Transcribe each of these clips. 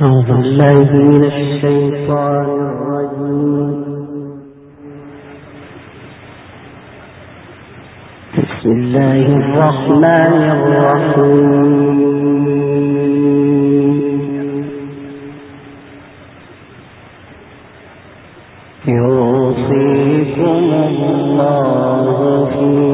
أعوذ من الشيطان الرجيم. بسم الله الرحمن الرحيم. يوصيكم الله في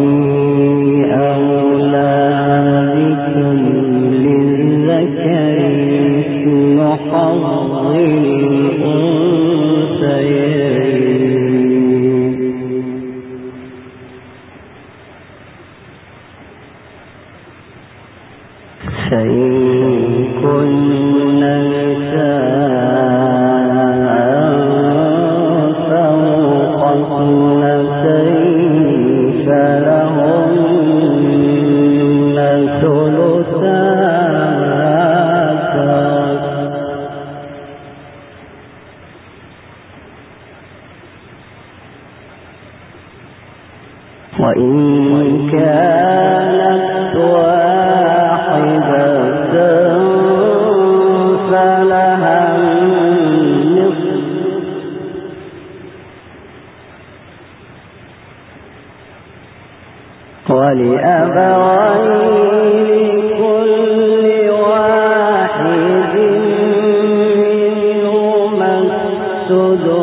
ولأبويه لكل واحد منهما السدس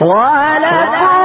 ولكم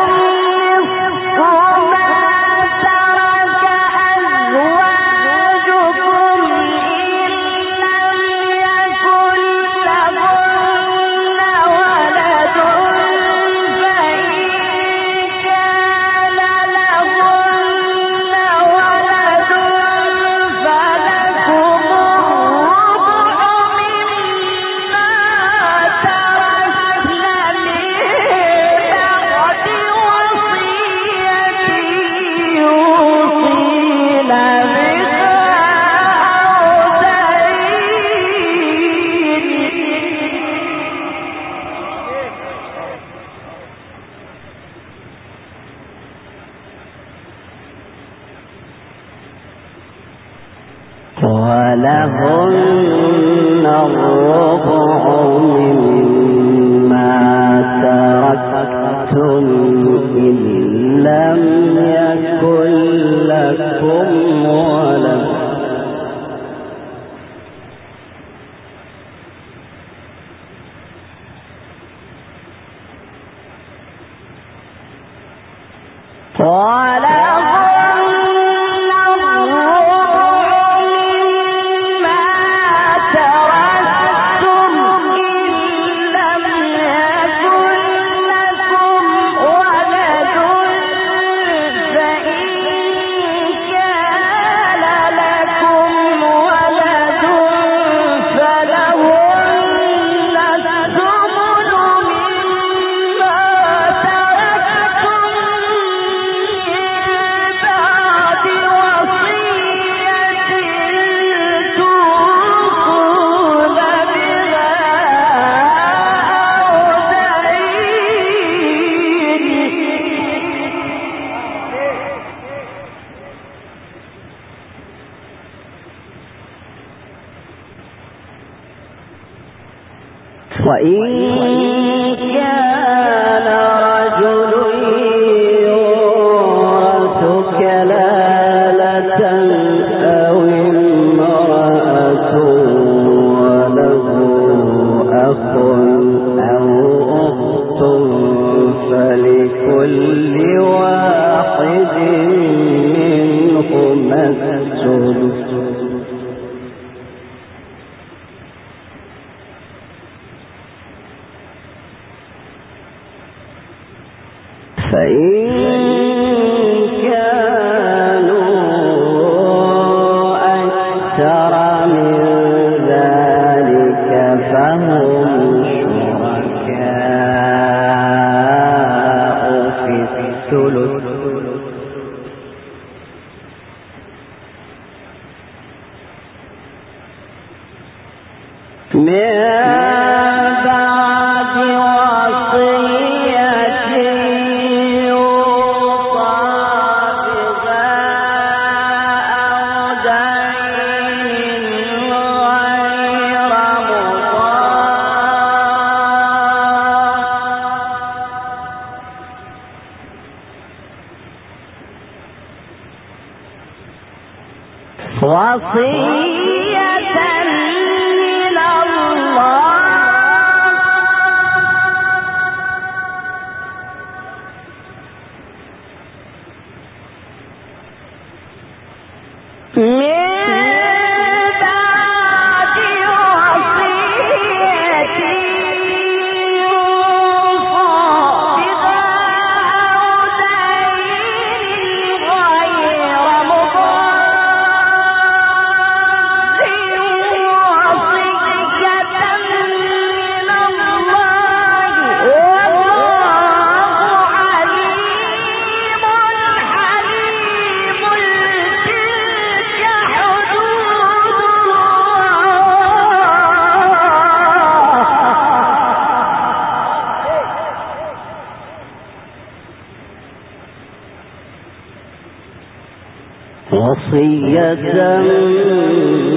وصية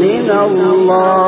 من الله.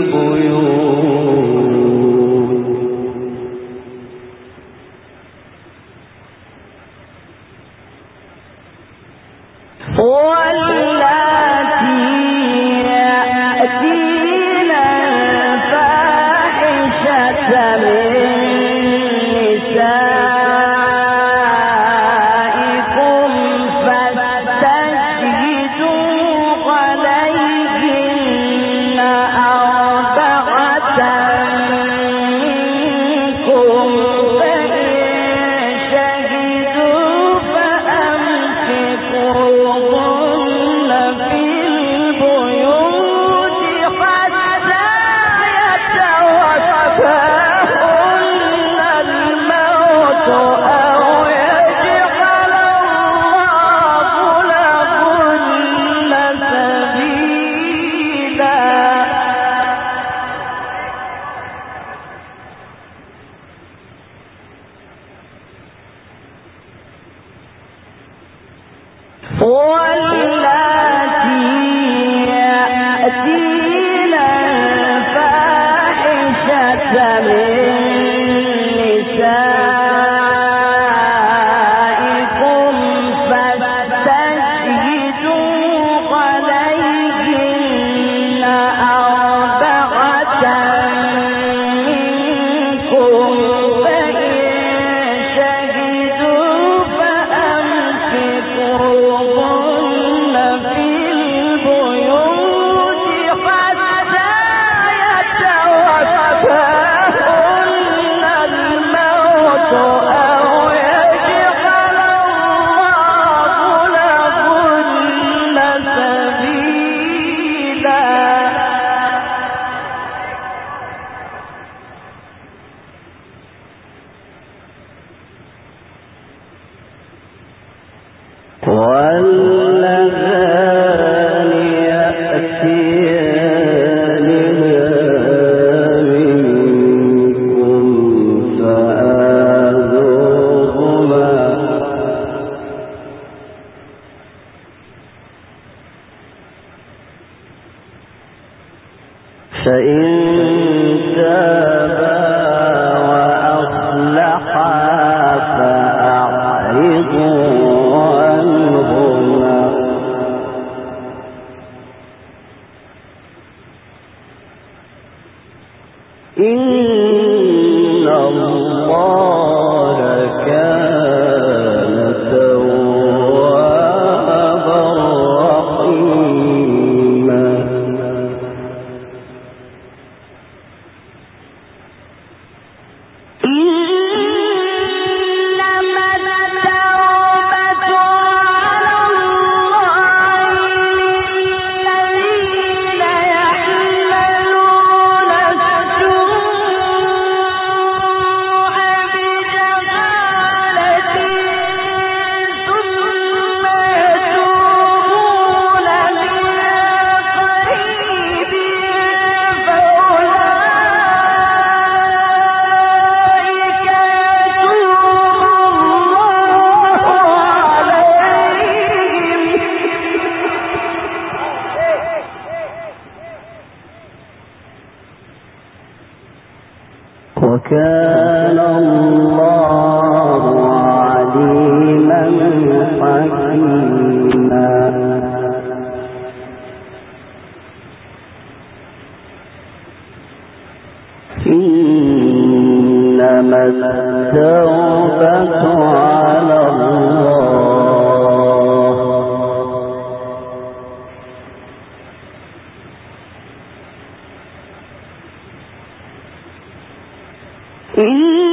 Mm-hmm.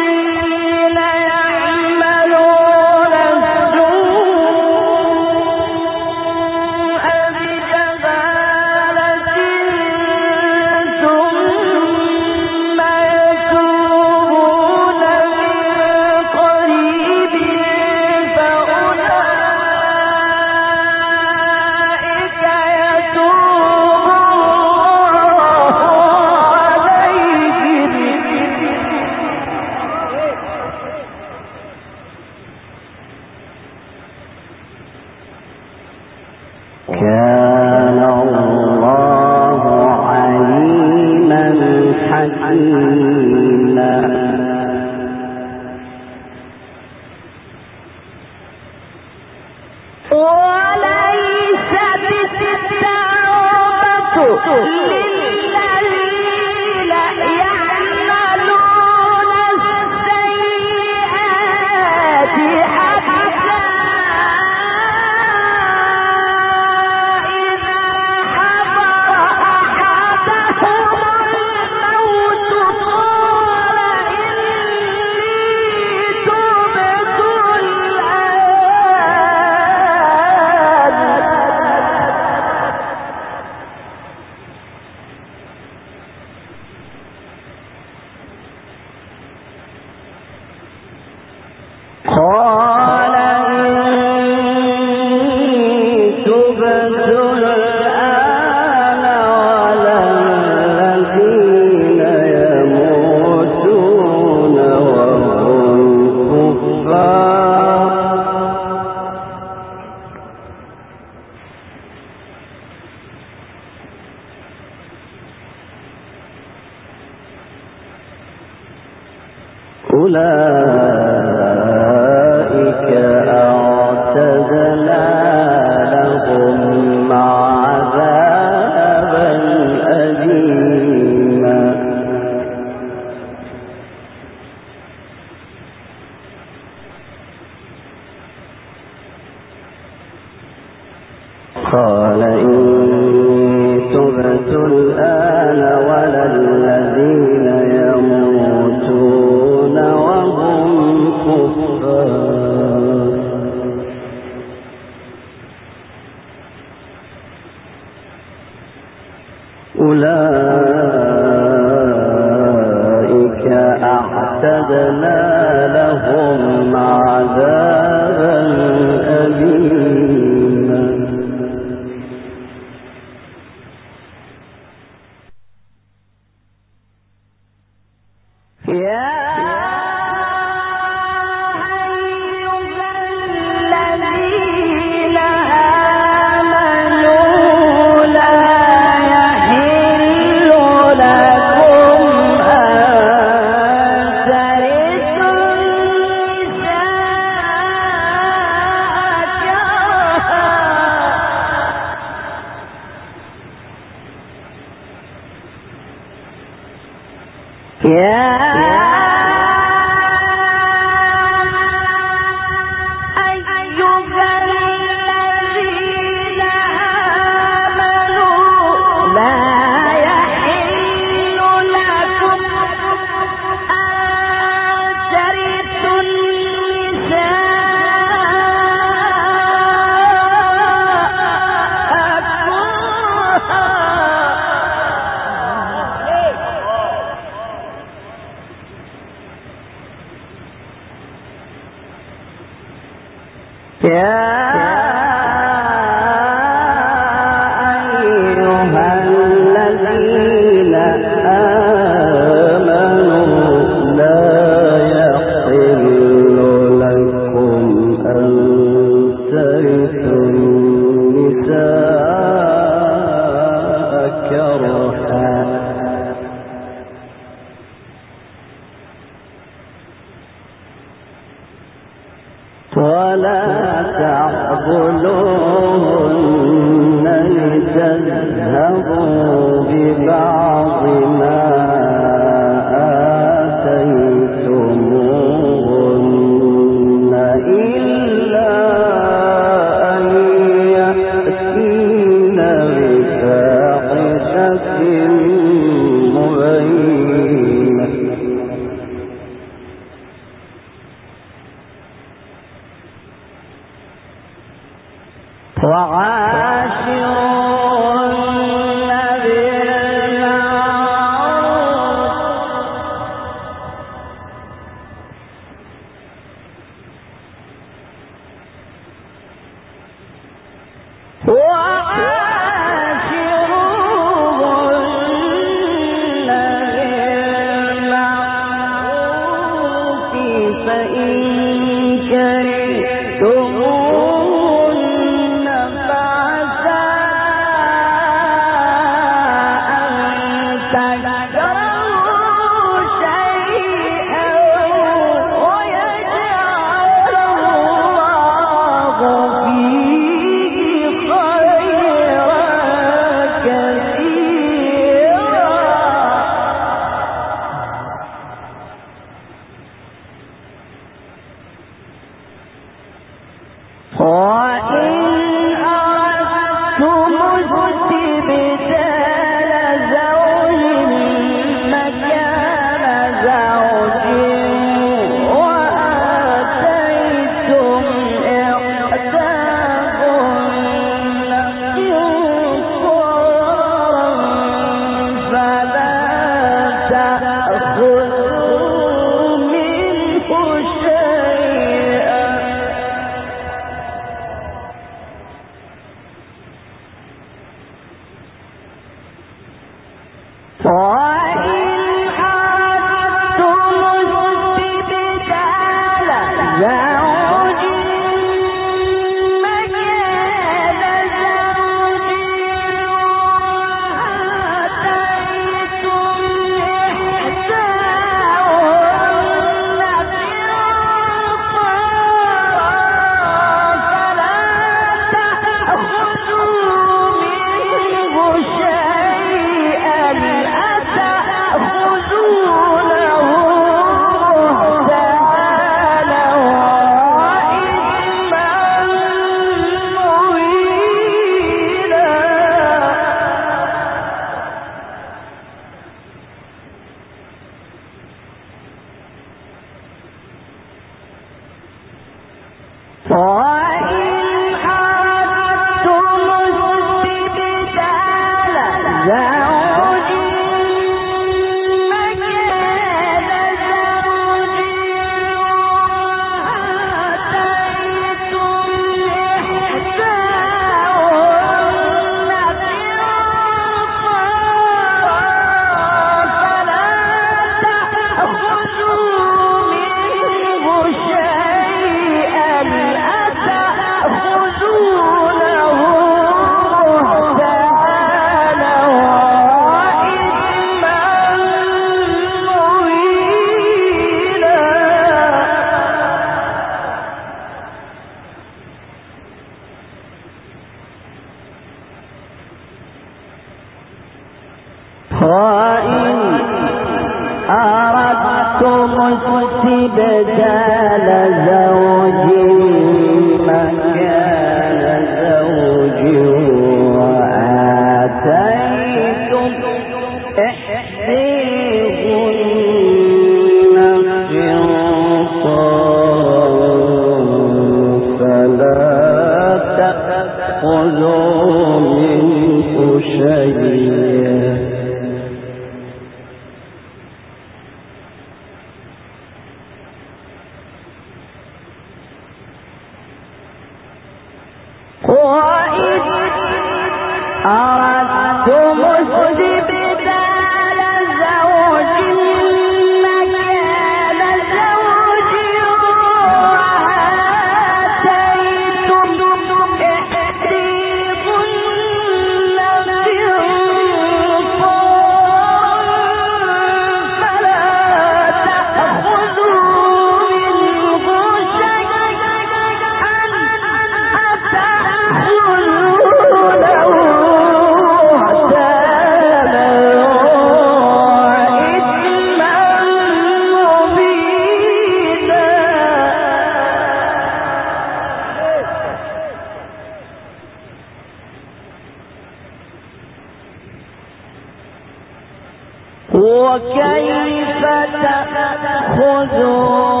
تأخذونه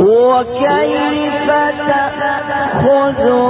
وكيف تأخذونه؟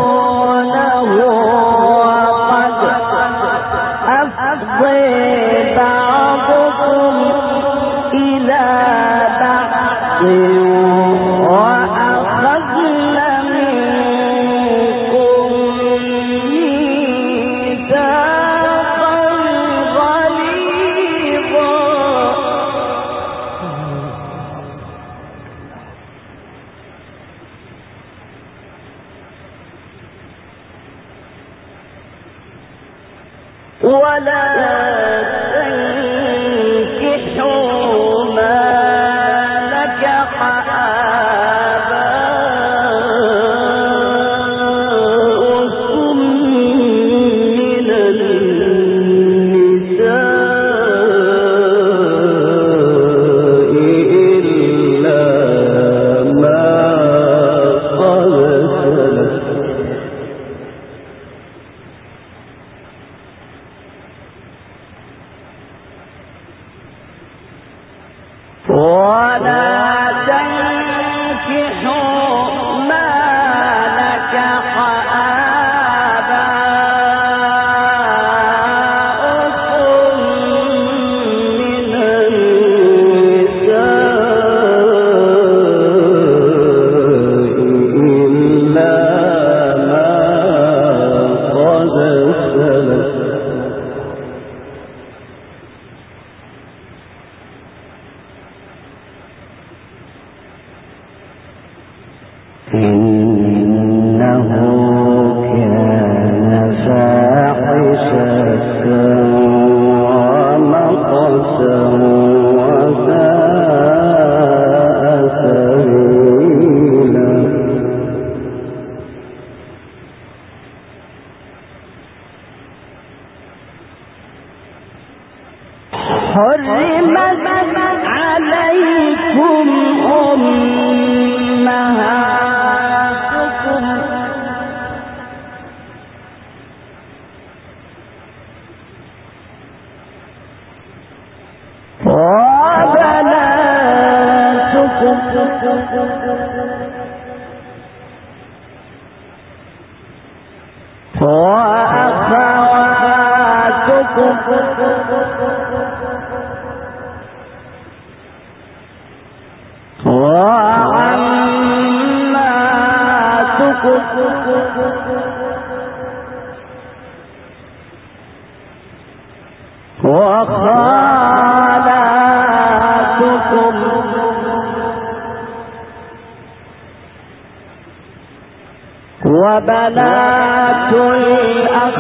وبنات الأخ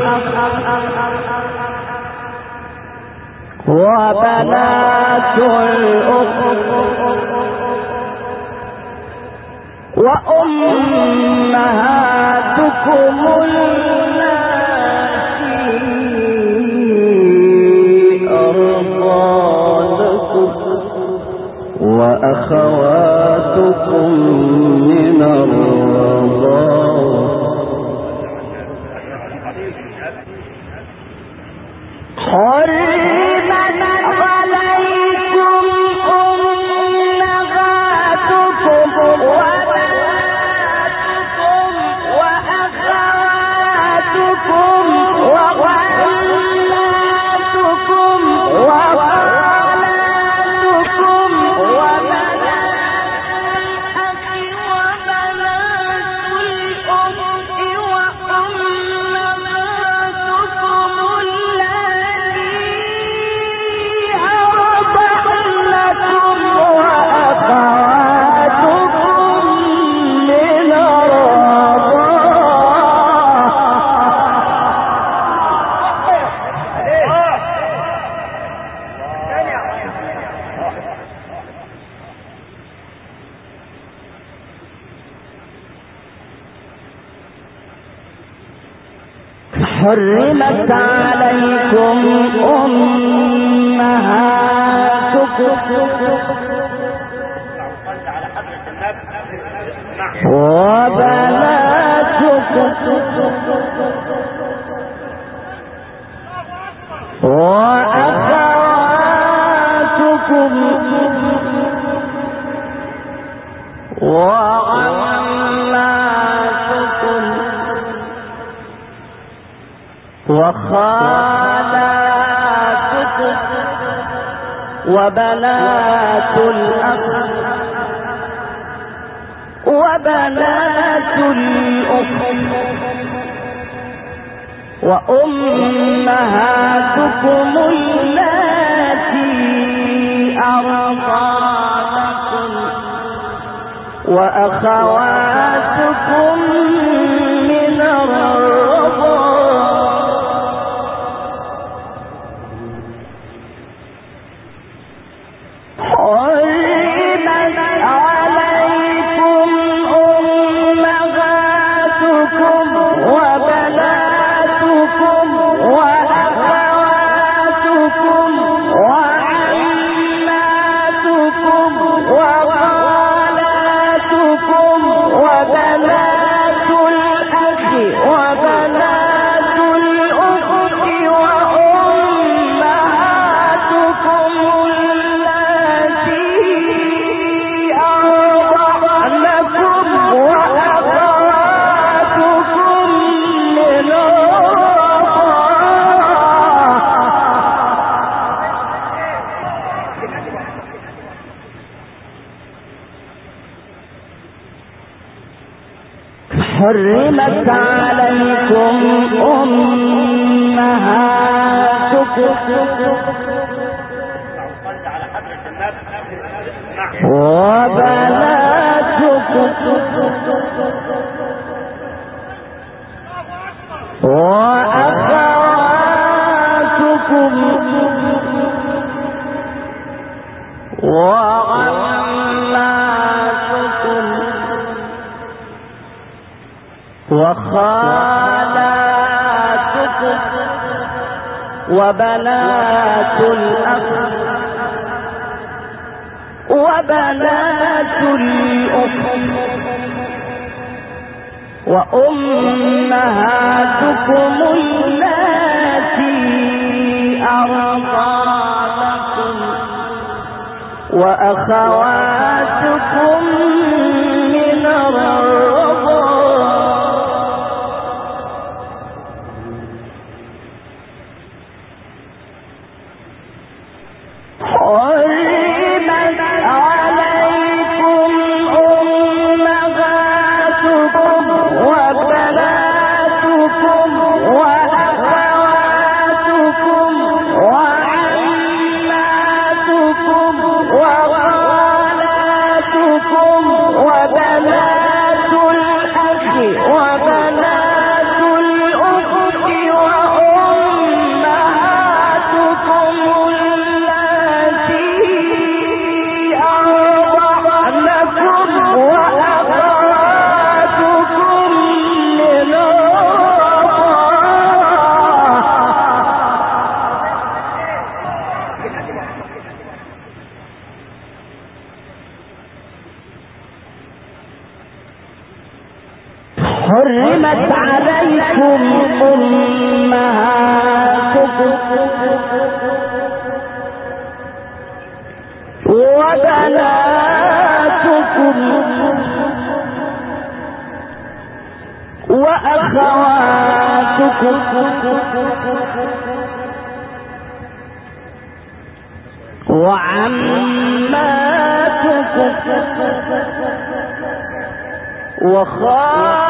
وبنات الأخت وأمهاتكم التي أرضانكم وأخواتكم من الرضاعة حرمت عليكم أمهاتكم. وبناتكم. وبنات الأخ وبنات الأخت وأمهاتكم التي أرضانكم وأخواتكم وخالاتكم وبنات الأخ وبنات الأخت وأمهاتكم التي أرضانكم وأخواتكم حرمت عليكم أمهاتكم. وبناتكم. وأخواتكم. وعماتكم. وخالاتكم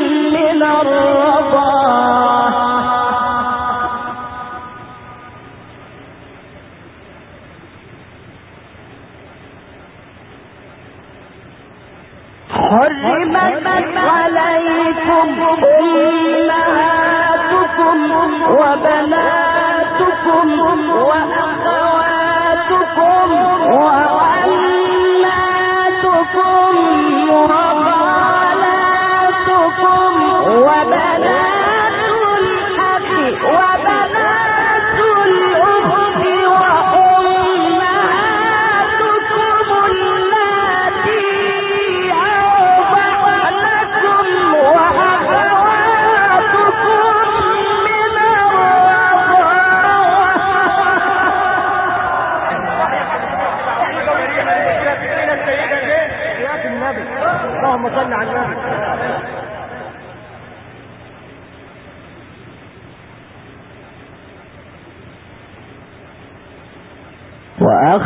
حرمت عليكم أمهاتكم وبناتكم وأخواتكم وعماتكم وخالاتكم وبنات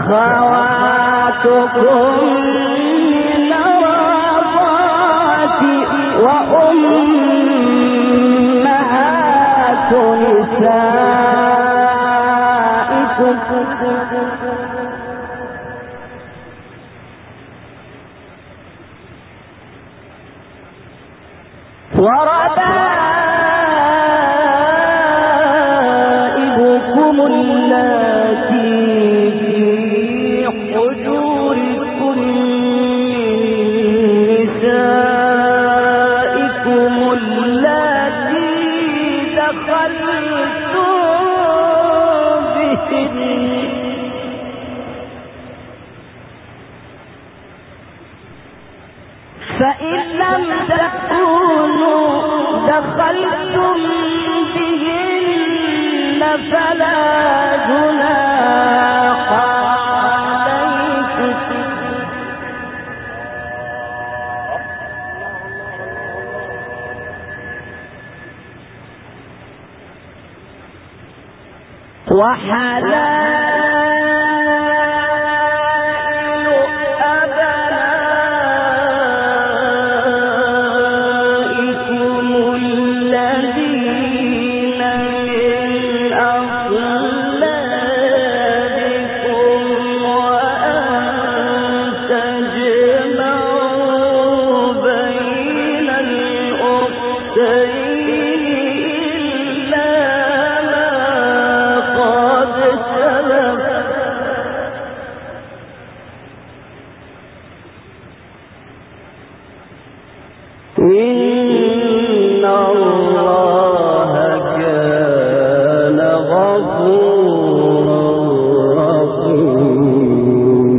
وأخواتكم